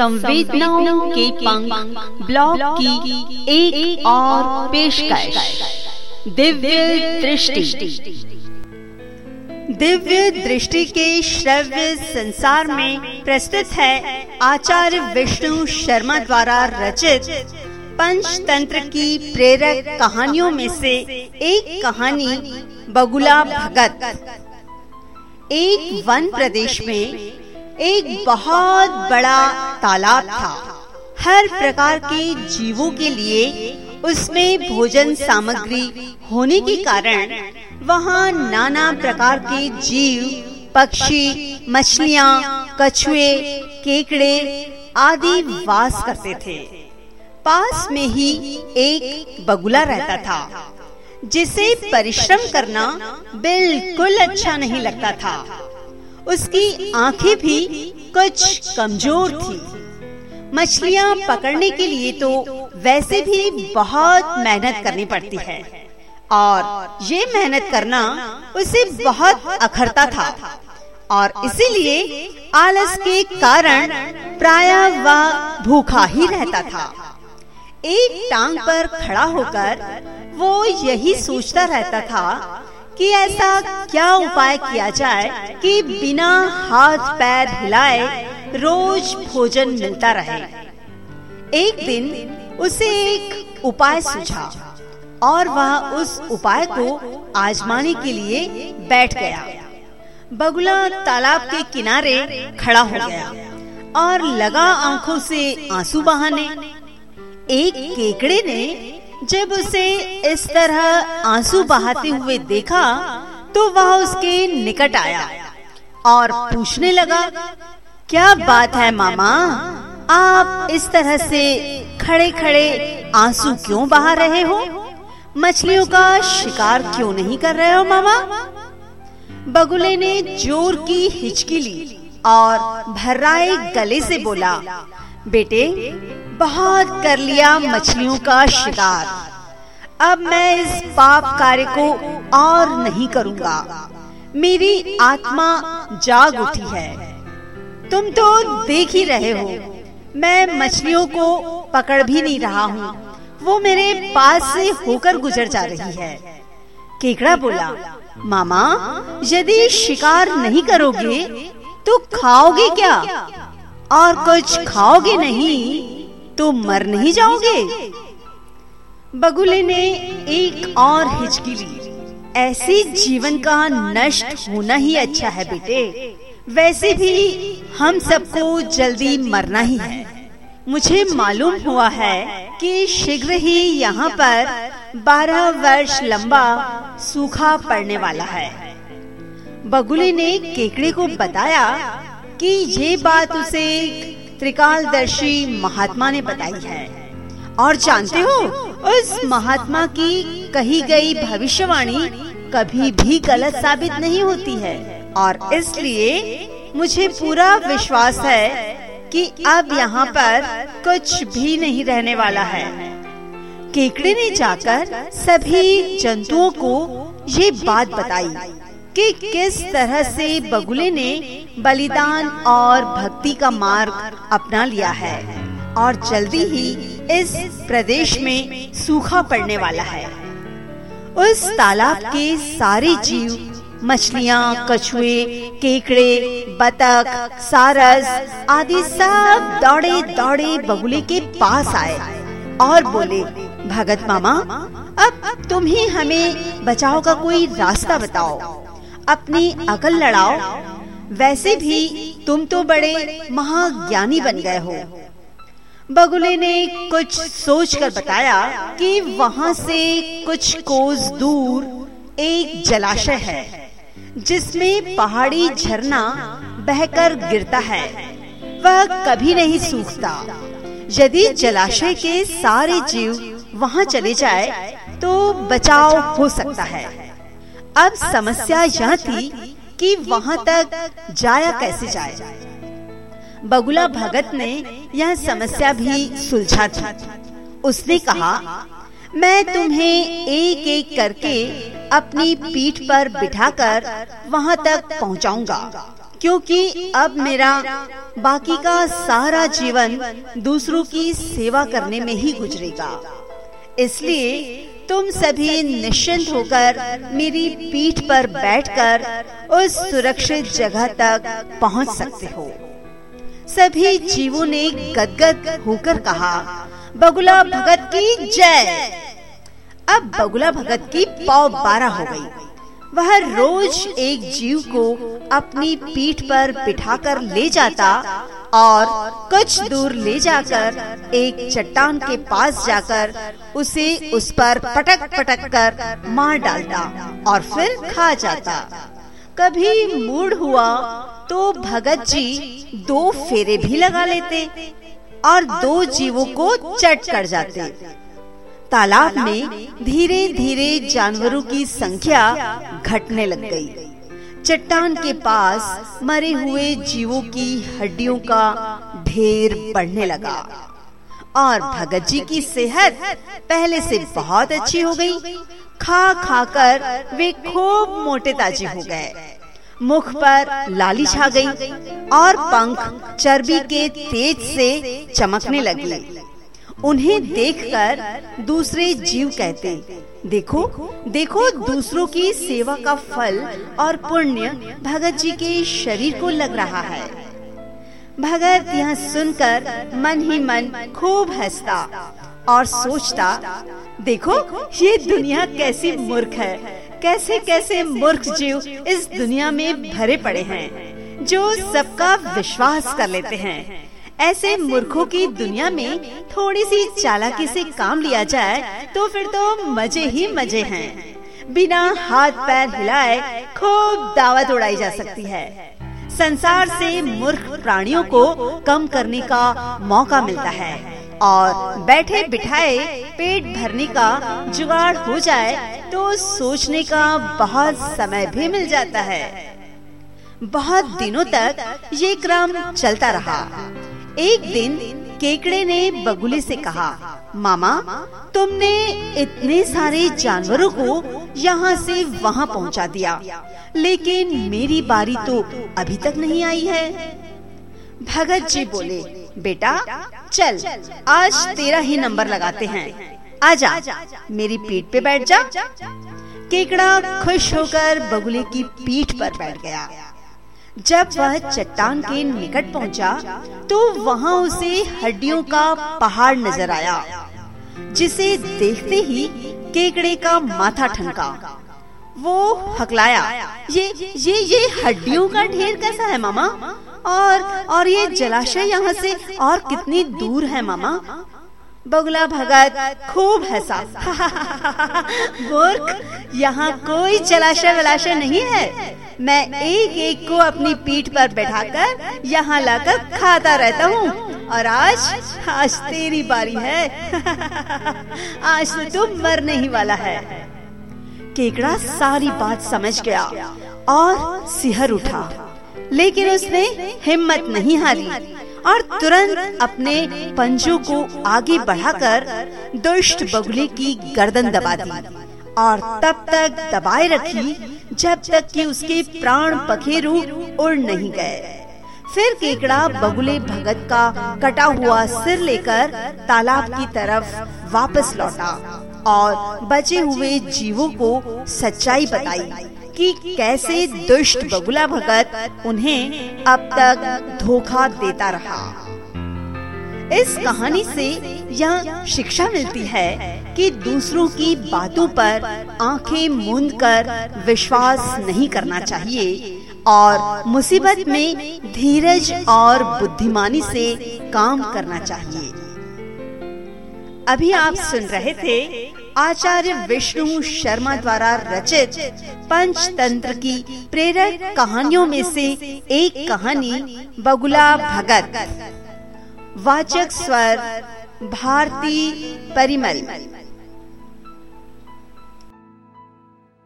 संवेदनाओं के पंख ब्लॉग की एक, और पेशकश। दिव्य दृष्टि। दिव्य दृष्टि के श्रव्य संसार में प्रस्तुत है आचार्य विष्णु शर्मा द्वारा रचित पंचतंत्र की प्रेरक कहानियों में से एक कहानी बगुला भगत। एक वन प्रदेश में एक बहुत बड़ा तालाब था। हर प्रकार के जीवों के लिए उसमें भोजन सामग्री होने के कारण वहाँ नाना प्रकार के जीव, पक्षी, मछलियाँ, कछुए, केकड़े आदि वास करते थे। पास में ही एक बगुला रहता था, जिसे परिश्रम करना बिल्कुल अच्छा नहीं लगता था। उसकी आँखें भी कुछ कमज़ोर थी। मछलियाँ पकड़ने के लिए तो वैसे भी बहुत मेहनत करनी पड़ती है। और ये मेहनत करना उसे बहुत अखरता था। और इसीलिए आलस के कारण प्राय वह भूखा ही रहता था। एक टांग पर खड़ा होकर वो यही सोचता रहता था कि ऐसा क्या उपाय किया जाए कि बिना हाथ पैर हिलाए रोज भोजन मिलता रहे। एक दिन उसे एक उपाय सूझा और वह उस उपाय को आजमाने के लिए बैठ गया। बगुला तालाब के किनारे खड़ा हो गया और लगा आँखों से आँसू बहाने। एक केकड़े ने जब उसे इस तरह आँसू बहाते हुए देखा तो वह उसके निकट आया और पूछने लगा क्या बात है, मामा? आप इस तरह से खड़े खड़े आँसू क्यों बहा रहे हो? मछलियों का शिकार क्यों नहीं कर रहे हो, मामा? बगुले ने ज़ोर की हिचकी ली और भर्राए गले से बोला, बेटे, बहुत कर लिया मछलियों का शिकार। अब मैं इस पाप कार्य को और नहीं करूँगा। मेरी आत्मा जाग उठी है। तुम तो देख ही रहे हो। मैं मछलियों को पकड़ भी नहीं रहा हूँ। वो मेरे पास से होकर गुजर जा रही है। केकड़ा बोला, मामा, यदि शिकार नहीं करोगे तो खाओगे क्या? और कुछ खाओगे नहीं तो मर नहीं जाओगे? बगुले ने एक और हिचकी ली ऐसे जीवन का नष्ट होना ही अच्छा है बेटे। वैसे भी हम सबको जल्दी मरना ही है। मुझे मालूम हुआ है कि शीघ्र ही यहाँ पर बारह वर्ष लंबा सूखा पड़ने वाला है। बगुले ने केकड़े को बताया कि ये बात उसे त्रिकालदर्शी महात्मा ने बताई है। और जानते हो, उस महात्मा की कही गई भविष्यवाणी कभी भी गलत साबित नहीं होती है। और इसलिए मुझे पूरा विश्वास है कि अब यहाँ पर कुछ भी नहीं रहने वाला है। केकड़े ने जाकर सभी जंतुओं को ये बात बताई कि किस तरह से बगुले ने बलिदान और भक्ति का मार्ग अपना लिया है और जल्दी ही इस प्रदेश में सूखा पड़ने वाला है। उस तालाब के सारे जीव मछलियाँ, कछुए, केकड़े, बतख, सारस आदि सब दौड़े दौड़े बगुले के पास आए और बोले, भगत मामा, अब तुम ही हमें बचाव का कोई रास्ता बताओ। अपनी अकल लड़ाओ। वैसे भी तुम तो बड़े महाज्ञानी बन गए हो। बगुले ने कुछ सोचकर बताया कि वहाँ से कुछ कोस दूर एक जलाशय है। जिसमें पहाड़ी झरना बहकर गिरता है, वह कभी नहीं सूखता। यदि जलाशय के सारे जीव वहाँ चले जाए तो बचाव हो सकता है। अब समस्या यह थी कि वहाँ तक जाया कैसे जाए। बगुला भगत ने यह समस्या भी सुलझा थी उसने कहा, मैं तुम्हें एक एक करके अपनी पीठ पर बिठाकर वहाँ तक पहुँचाऊँगा। क्योंकि अब मेरा बाकी का सारा जीवन दूसरों की सेवा करने में ही गुजरेगा। इसलिए तुम सभी निश्चिंत होकर मेरी पीठ पर बैठकर उस सुरक्षित जगह तक पहुँच सकते हो। सभी जीवों ने गदगद होकर कहा, बगुला भगत की जय! अब बगुला भगत की पौ बारह हो गई। वह रोज एक जीव को अपनी पीठ पर बिठाकर ले जाता और कुछ दूर ले जाकर एक चट्टान के पास जाकर उसे उस पर पटक पटक कर मार डालता और फिर खा जाता। कभी मूड हुआ तो भगत जी दो फेरे भी लगा लेते और दो जीवों को चट कर जाते। तालाब में धीरे धीरे जानवरों की संख्या घटने लग गई। चट्टान के पास मरे हुए जीवों की हड्डियों का ढेर बढ़ने लगा। और भगत जी की सेहत पहले से बहुत अच्छी हो गई। खा खा कर वे खूब मोटे ताजे हो गए। मुख पर लाली छा गई और पंख चर्बी के तेज से चमकने लगे उन्हें देखकर दूसरे जीव कहते, देखो देखो दूसरों की सेवा का फल और पुण्य भगत जी के शरीर को लग रहा है। भगत यह सुनकर मन ही मन खूब हंसता और सोचता, देखो, ये दुनिया कैसी मूर्ख है। कैसे कैसे मूर्ख जीव इस दुनिया में भरे पड़े हैं, जो सबका विश्वास कर लेते हैं। ऐसे मूर्खों की दुनिया में थोड़ी सी चालाकी से काम लिया जाए तो फिर तो मज़े ही मज़े हैं बिना हाथ पैर हिलाए खूब दावत उड़ाई जा सकती है। संसार से मूर्ख प्राणियों को कम करने का मौका मिलता है और बैठे बिठाए पेट भरने का जुगाड़ हो जाए तो सोचने का बहुत समय भी मिल जाता है। बहुत दिनों तक ये क्रम चलता रहा। एक दिन केकड़े ने बगुले से कहा, मामा, तुमने इतने सारे जानवरों को यहाँ से वहाँ पहुँचा दिया, लेकिन मेरी बारी तो अभी तक नहीं आई है। भगत जी बोले, बेटा, चल, आज तेरा ही नंबर लगाते हैं। आजा, मेरी पीठ पे बैठ जा। केकड़ा खुश होकर बगुले की पीठ पर बैठ गया। जब वह चट्टान के निकट पहुँचा, तो वहाँ उसे हड्डियों का पहाड़ नज़र आया जिसे देखते ही केकड़े का माथा ठनका। वो हकलाया ये ये ये हड्डियों का ढेर कैसा है मामा? और और ये जलाशय यहाँ से और कितनी दूर है मामा? बगुला भगत खूब हंसा मूर्ख यहाँ कोई जलाशय वलाशय नहीं है। मैं एक एक को अपनी पीठ पर बैठाकर यहाँ लाकर खाता रहता हूँ। और आज आज तेरी बारी है। आज तो तू मरने ही वाला है। केकड़ा सारी बात समझ गया और सिहर उठा। लेकिन उसने हिम्मत नहीं हारी और तुरंत अपने पंजों को आगे बढ़ाकर दुष्ट बगुले की गर्दन दबा दी और तब तक दबाए रखी जब तक कि उसके प्राण पखेरु उड़ नहीं गए। फिर केकड़ा बगुले भगत का कटा हुआ सिर लेकर तालाब की तरफ़ वापस लौटा और बचे हुए जीवों को सच्चाई बताई कि कैसे दुष्ट बगुला भगत उन्हें अब तक धोखा देता रहा। इस कहानी से यह शिक्षा मिलती है कि दूसरों की बातों पर आँखें मूंद कर विश्वास नहीं करना चाहिए और मुसीबत में धीरज और बुद्धिमानी से काम करना चाहिए। अभी आप सुन रहे थे आचार्य विष्णु शर्मा द्वारा रचित पंचतंत्र की प्रेरक कहानियों में से एक कहानी, बगुला भगत। वाचक स्वर भारती परिमल।